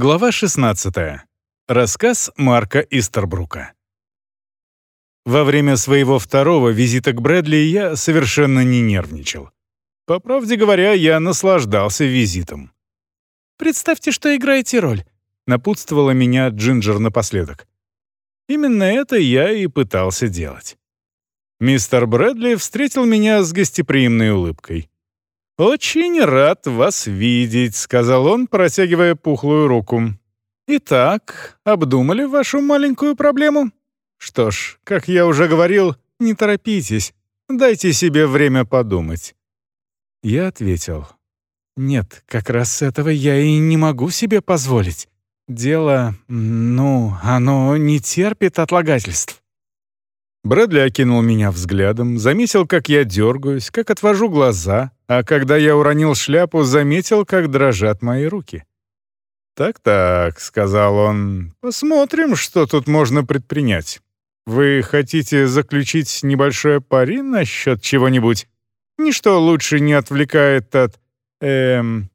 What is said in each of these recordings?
Глава 16. Рассказ Марка Истербрука. Во время своего второго визита к Брэдли я совершенно не нервничал. По правде говоря, я наслаждался визитом. «Представьте, что играете роль», — напутствовала меня Джинджер напоследок. Именно это я и пытался делать. Мистер Брэдли встретил меня с гостеприимной улыбкой. «Очень рад вас видеть», — сказал он, протягивая пухлую руку. «Итак, обдумали вашу маленькую проблему? Что ж, как я уже говорил, не торопитесь, дайте себе время подумать». Я ответил. «Нет, как раз этого я и не могу себе позволить. Дело, ну, оно не терпит отлагательств». Брэдли окинул меня взглядом, заметил, как я дергаюсь, как отвожу глаза, а когда я уронил шляпу, заметил, как дрожат мои руки. «Так-так», — сказал он, — «посмотрим, что тут можно предпринять. Вы хотите заключить небольшое пари насчет чего-нибудь? Ничто лучше не отвлекает от... эм...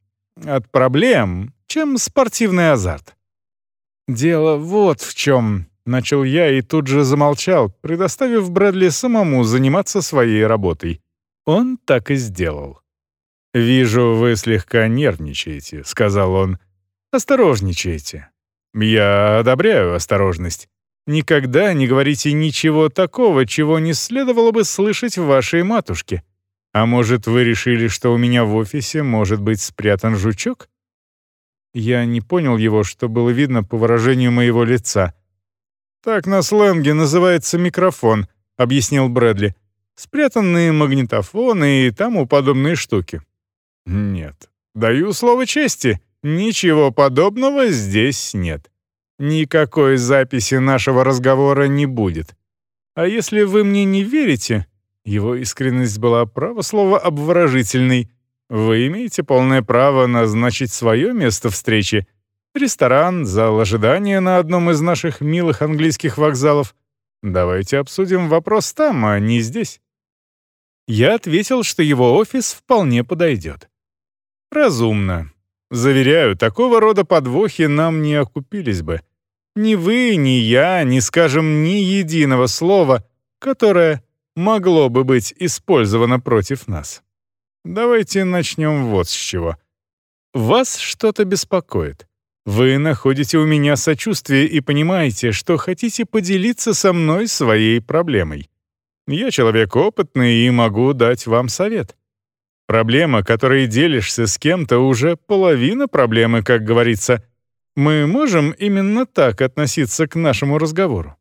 от проблем, чем спортивный азарт». «Дело вот в чем», — начал я и тут же замолчал, предоставив Брэдли самому заниматься своей работой. Он так и сделал. «Вижу, вы слегка нервничаете», — сказал он. «Осторожничайте. Я одобряю осторожность. Никогда не говорите ничего такого, чего не следовало бы слышать в вашей матушке. А может, вы решили, что у меня в офисе может быть спрятан жучок?» Я не понял его, что было видно по выражению моего лица — «Так на сленге называется микрофон», — объяснил Брэдли. «Спрятанные магнитофоны и тому подобные штуки». «Нет, даю слово чести, ничего подобного здесь нет. Никакой записи нашего разговора не будет. А если вы мне не верите...» Его искренность была, право слово, обворожительной. «Вы имеете полное право назначить свое место встречи Ресторан, зал ожидания на одном из наших милых английских вокзалов. Давайте обсудим вопрос там, а не здесь. Я ответил, что его офис вполне подойдет. Разумно. Заверяю, такого рода подвохи нам не окупились бы. Ни вы, ни я не скажем ни единого слова, которое могло бы быть использовано против нас. Давайте начнем вот с чего. Вас что-то беспокоит. Вы находите у меня сочувствие и понимаете, что хотите поделиться со мной своей проблемой. Я человек опытный и могу дать вам совет. Проблема, которой делишься с кем-то, уже половина проблемы, как говорится. Мы можем именно так относиться к нашему разговору.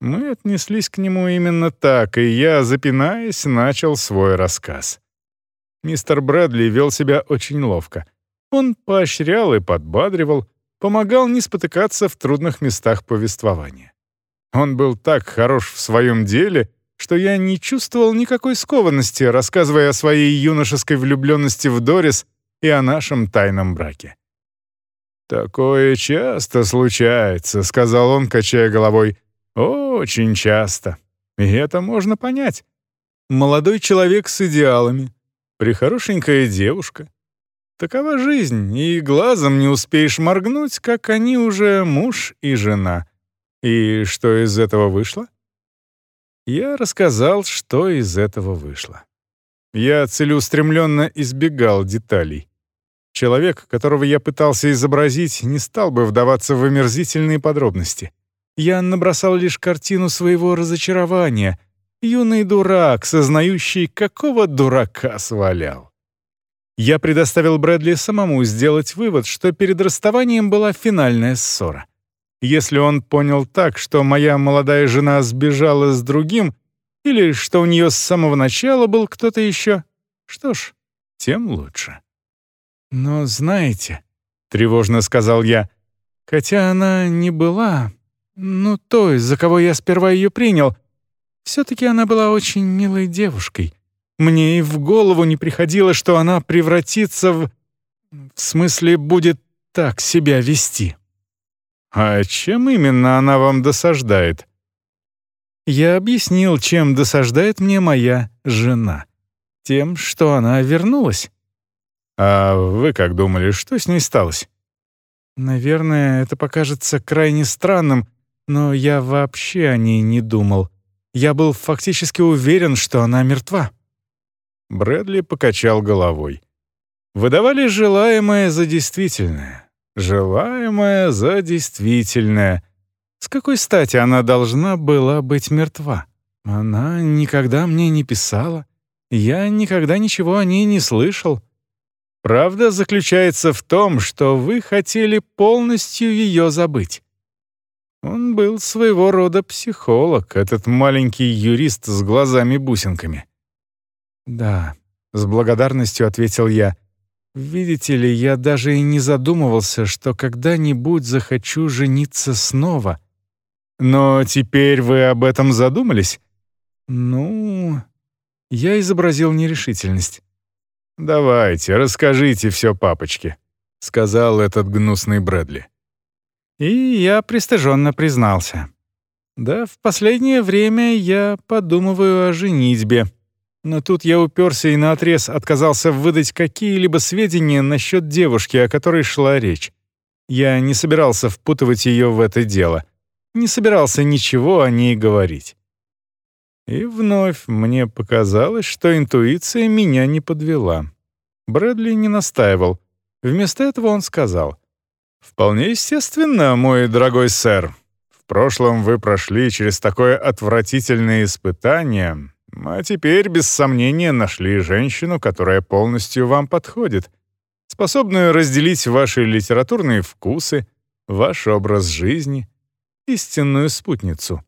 Мы отнеслись к нему именно так, и я, запинаясь, начал свой рассказ. Мистер Брэдли вел себя очень ловко. Он поощрял и подбадривал, помогал не спотыкаться в трудных местах повествования. Он был так хорош в своем деле, что я не чувствовал никакой скованности, рассказывая о своей юношеской влюбленности в Дорис и о нашем тайном браке. «Такое часто случается», — сказал он, качая головой. «Очень часто. И это можно понять. Молодой человек с идеалами, прихорошенькая девушка, Такова жизнь, и глазом не успеешь моргнуть, как они уже муж и жена. И что из этого вышло? Я рассказал, что из этого вышло. Я целеустремленно избегал деталей. Человек, которого я пытался изобразить, не стал бы вдаваться в омерзительные подробности. Я набросал лишь картину своего разочарования. Юный дурак, сознающий, какого дурака свалял. Я предоставил Брэдли самому сделать вывод, что перед расставанием была финальная ссора. Если он понял так, что моя молодая жена сбежала с другим, или что у нее с самого начала был кто-то еще, что ж, тем лучше. «Но знаете», — тревожно сказал я, «хотя она не была, ну, той, за кого я сперва ее принял, все-таки она была очень милой девушкой, мне и в голову не приходило, что она превратится в... В смысле, будет так себя вести. А чем именно она вам досаждает? Я объяснил, чем досаждает мне моя жена. Тем, что она вернулась. А вы как думали, что с ней сталось? Наверное, это покажется крайне странным, но я вообще о ней не думал. Я был фактически уверен, что она мертва». Брэдли покачал головой. «Выдавали желаемое за действительное. Желаемое за действительное. С какой стати она должна была быть мертва? Она никогда мне не писала. Я никогда ничего о ней не слышал. Правда заключается в том, что вы хотели полностью ее забыть. Он был своего рода психолог, этот маленький юрист с глазами-бусинками. «Да», — с благодарностью ответил я. «Видите ли, я даже и не задумывался, что когда-нибудь захочу жениться снова. Но теперь вы об этом задумались?» «Ну...» Я изобразил нерешительность. «Давайте, расскажите все папочке», — сказал этот гнусный Брэдли. И я пристыженно признался. «Да, в последнее время я подумываю о женитьбе. Но тут я уперся и наотрез отказался выдать какие-либо сведения насчет девушки, о которой шла речь. Я не собирался впутывать ее в это дело. Не собирался ничего о ней говорить. И вновь мне показалось, что интуиция меня не подвела. Брэдли не настаивал. Вместо этого он сказал, «Вполне естественно, мой дорогой сэр. В прошлом вы прошли через такое отвратительное испытание, а теперь, без сомнения, нашли женщину, которая полностью вам подходит, способную разделить ваши литературные вкусы, ваш образ жизни, истинную спутницу».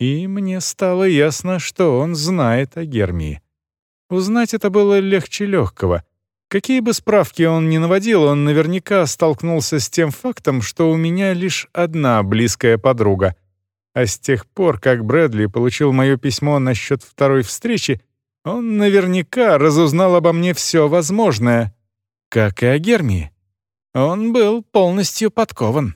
И мне стало ясно, что он знает о Гермии. Узнать это было легче легкого. Какие бы справки он ни наводил, он наверняка столкнулся с тем фактом, что у меня лишь одна близкая подруга. А с тех пор, как Брэдли получил мое письмо насчет второй встречи, он наверняка разузнал обо мне все возможное, как и о Гермии. Он был полностью подкован.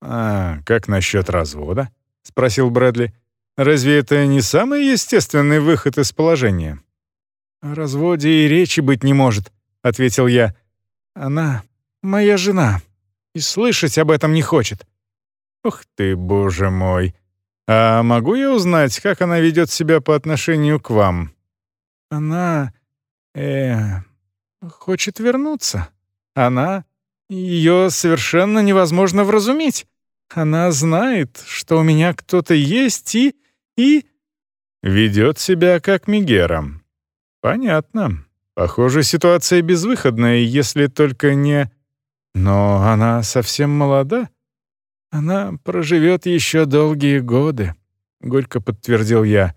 «А как насчет развода?» — спросил Брэдли. «Разве это не самый естественный выход из положения?» «О разводе и речи быть не может», — ответил я. «Она моя жена, и слышать об этом не хочет». «Ух ты, боже мой! А могу я узнать, как она ведет себя по отношению к вам?» «Она... э... хочет вернуться. Она... ее совершенно невозможно вразумить». Она знает, что у меня кто-то есть и... и...» «Ведет себя как Мегера». «Понятно. Похоже, ситуация безвыходная, если только не...» «Но она совсем молода. Она проживет еще долгие годы», — горько подтвердил я.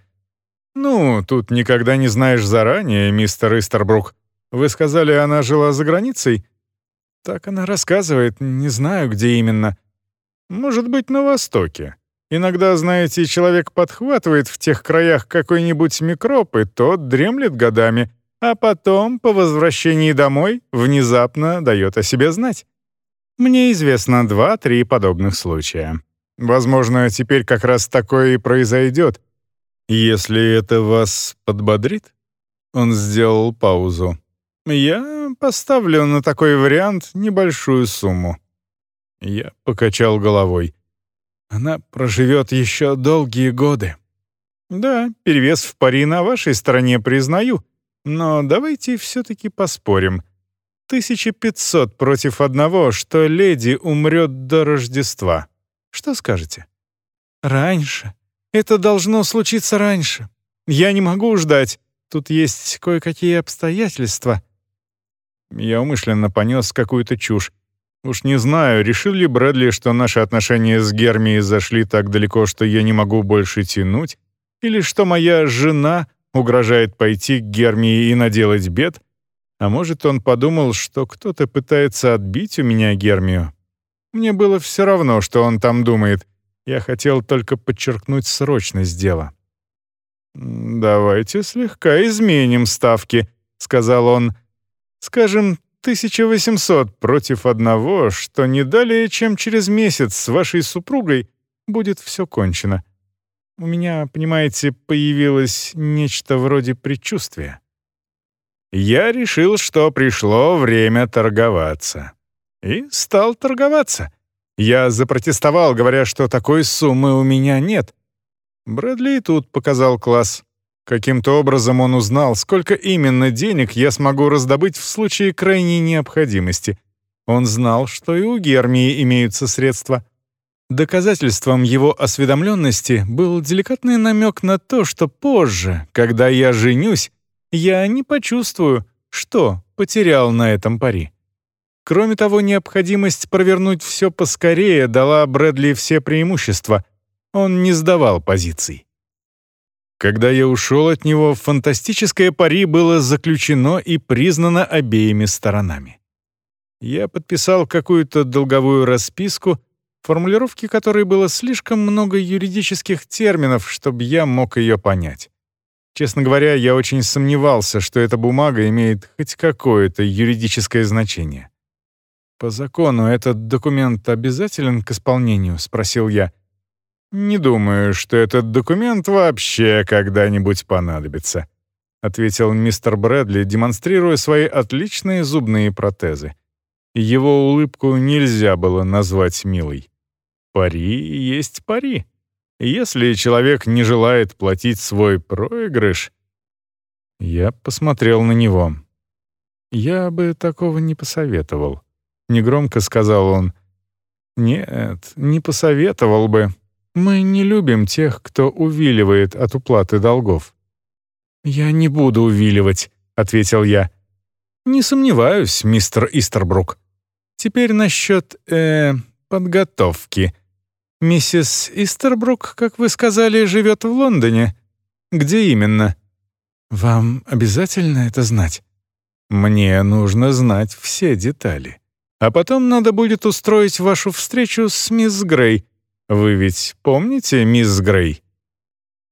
«Ну, тут никогда не знаешь заранее, мистер Истербрук. Вы сказали, она жила за границей?» «Так она рассказывает, не знаю, где именно». Может быть, на Востоке. Иногда, знаете, человек подхватывает в тех краях какой-нибудь микроб, и тот дремлет годами, а потом, по возвращении домой, внезапно дает о себе знать. Мне известно два-три подобных случая. Возможно, теперь как раз такое и произойдет. Если это вас подбодрит? Он сделал паузу. Я поставлю на такой вариант небольшую сумму. Я покачал головой. Она проживет еще долгие годы. Да, перевес в пари на вашей стороне признаю, но давайте все-таки поспорим. 1500 против одного, что леди умрет до Рождества. Что скажете? Раньше. Это должно случиться раньше. Я не могу ждать. Тут есть кое-какие обстоятельства. Я умышленно понес какую-то чушь. Уж не знаю, решил ли Брэдли, что наши отношения с Гермией зашли так далеко, что я не могу больше тянуть, или что моя жена угрожает пойти к Гермии и наделать бед, а может, он подумал, что кто-то пытается отбить у меня Гермию. Мне было все равно, что он там думает. Я хотел только подчеркнуть срочность дела. «Давайте слегка изменим ставки», — сказал он. «Скажем, 1800 против одного, что не далее, чем через месяц с вашей супругой будет все кончено. У меня, понимаете, появилось нечто вроде предчувствия. Я решил, что пришло время торговаться. И стал торговаться. Я запротестовал, говоря, что такой суммы у меня нет. Брэдли тут показал класс. Каким-то образом он узнал, сколько именно денег я смогу раздобыть в случае крайней необходимости. Он знал, что и у Гермии имеются средства. Доказательством его осведомленности был деликатный намек на то, что позже, когда я женюсь, я не почувствую, что потерял на этом пари. Кроме того, необходимость провернуть все поскорее дала Брэдли все преимущества. Он не сдавал позиций. Когда я ушел от него, фантастическое пари было заключено и признано обеими сторонами. Я подписал какую-то долговую расписку, формулировки которой было слишком много юридических терминов, чтобы я мог ее понять. Честно говоря, я очень сомневался, что эта бумага имеет хоть какое-то юридическое значение. «По закону этот документ обязателен к исполнению?» — спросил я. «Не думаю, что этот документ вообще когда-нибудь понадобится», — ответил мистер Брэдли, демонстрируя свои отличные зубные протезы. Его улыбку нельзя было назвать милой. «Пари есть пари. Если человек не желает платить свой проигрыш...» Я посмотрел на него. «Я бы такого не посоветовал». Негромко сказал он. «Нет, не посоветовал бы. Мы не любим тех, кто увиливает от уплаты долгов». «Я не буду увиливать», — ответил я. «Не сомневаюсь, мистер Истербрук. Теперь насчет, э, подготовки. Миссис Истербрук, как вы сказали, живет в Лондоне. Где именно?» «Вам обязательно это знать?» «Мне нужно знать все детали». А потом надо будет устроить вашу встречу с мисс Грей. Вы ведь помните мисс Грей?»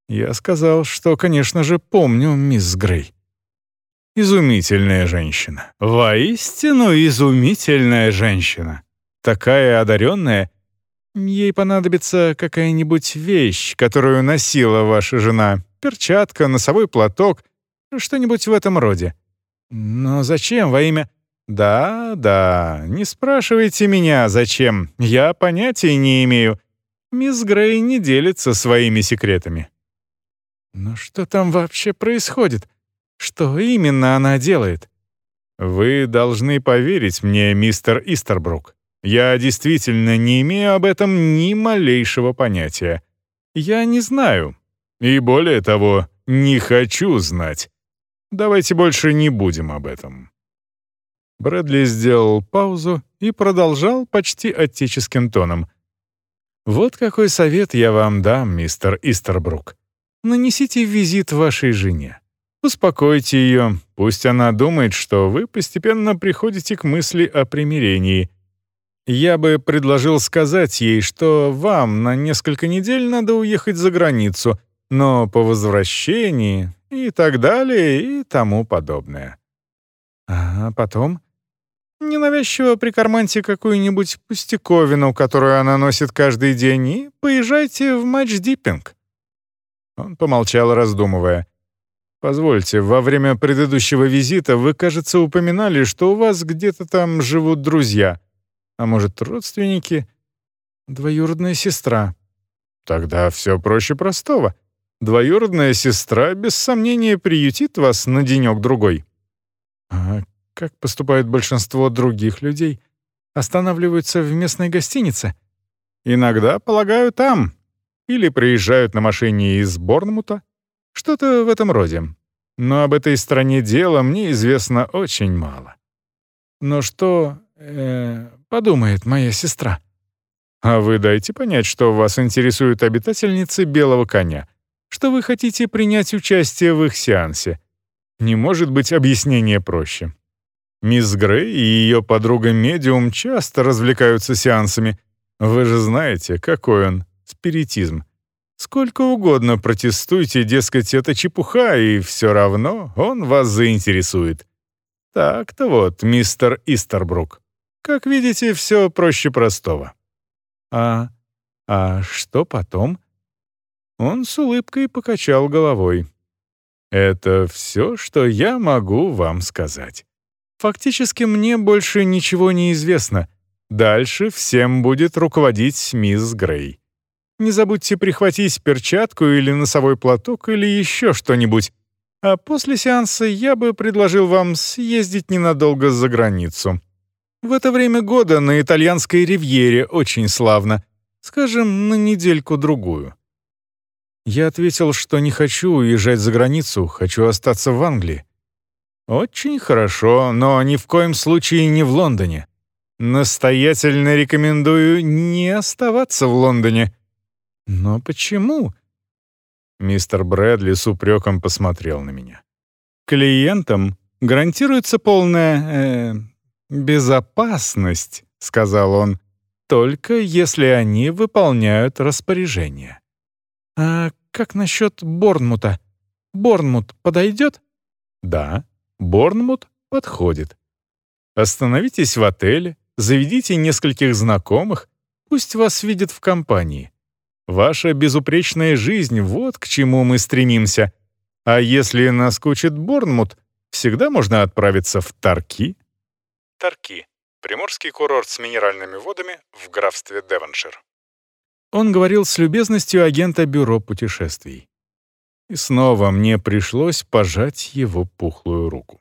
Я сказал, что, конечно же, помню мисс Грей. Изумительная женщина. Воистину изумительная женщина. Такая одаренная. Ей понадобится какая-нибудь вещь, которую носила ваша жена. Перчатка, носовой платок, что-нибудь в этом роде. Но зачем во имя... «Да, да, не спрашивайте меня, зачем. Я понятия не имею. Мисс Грей не делится своими секретами». «Но что там вообще происходит? Что именно она делает?» «Вы должны поверить мне, мистер Истербрук. Я действительно не имею об этом ни малейшего понятия. Я не знаю. И более того, не хочу знать. Давайте больше не будем об этом». Брэдли сделал паузу и продолжал почти отеческим тоном. «Вот какой совет я вам дам, мистер Истербрук. Нанесите визит вашей жене. Успокойте ее, пусть она думает, что вы постепенно приходите к мысли о примирении. Я бы предложил сказать ей, что вам на несколько недель надо уехать за границу, но по возвращении и так далее и тому подобное. А потом Ненавязчиво прикарманьте какую-нибудь пустяковину, которую она носит каждый день, и поезжайте в матч-диппинг». Он помолчал, раздумывая. «Позвольте, во время предыдущего визита вы, кажется, упоминали, что у вас где-то там живут друзья. А может, родственники? Двоюродная сестра. Тогда все проще простого. Двоюродная сестра, без сомнения, приютит вас на денек-другой. А как поступают большинство других людей, останавливаются в местной гостинице. Иногда, полагаю, там. Или приезжают на машине из Борнмута. Что-то в этом роде. Но об этой стране дела мне известно очень мало. Но что э, подумает моя сестра? А вы дайте понять, что вас интересуют обитательницы белого коня, что вы хотите принять участие в их сеансе. Не может быть объяснение проще. Мисс Грей и ее подруга-медиум часто развлекаются сеансами. Вы же знаете, какой он спиритизм. Сколько угодно протестуйте, дескать, это чепуха, и все равно он вас заинтересует. Так-то вот, мистер Истербрук. Как видите, все проще простого. А... а что потом? Он с улыбкой покачал головой. Это все, что я могу вам сказать. Фактически мне больше ничего не известно, Дальше всем будет руководить мисс Грей. Не забудьте прихватить перчатку или носовой платок или еще что-нибудь. А после сеанса я бы предложил вам съездить ненадолго за границу. В это время года на итальянской ривьере очень славно. Скажем, на недельку-другую. Я ответил, что не хочу уезжать за границу, хочу остаться в Англии. Очень хорошо, но ни в коем случае не в Лондоне. Настоятельно рекомендую не оставаться в Лондоне. Но почему? Мистер Брэдли с упреком посмотрел на меня. Клиентам гарантируется полная... Э, безопасность, сказал он, только если они выполняют распоряжение. А как насчет Борнмута? Борнмут подойдет? Да, Борнмут подходит. Остановитесь в отеле, заведите нескольких знакомых, пусть вас видят в компании. Ваша безупречная жизнь — вот к чему мы стремимся. А если наскучит Борнмут, всегда можно отправиться в Тарки. Тарки — приморский курорт с минеральными водами в графстве Девоншир. Он говорил с любезностью агента бюро путешествий. И снова мне пришлось пожать его пухлую руку.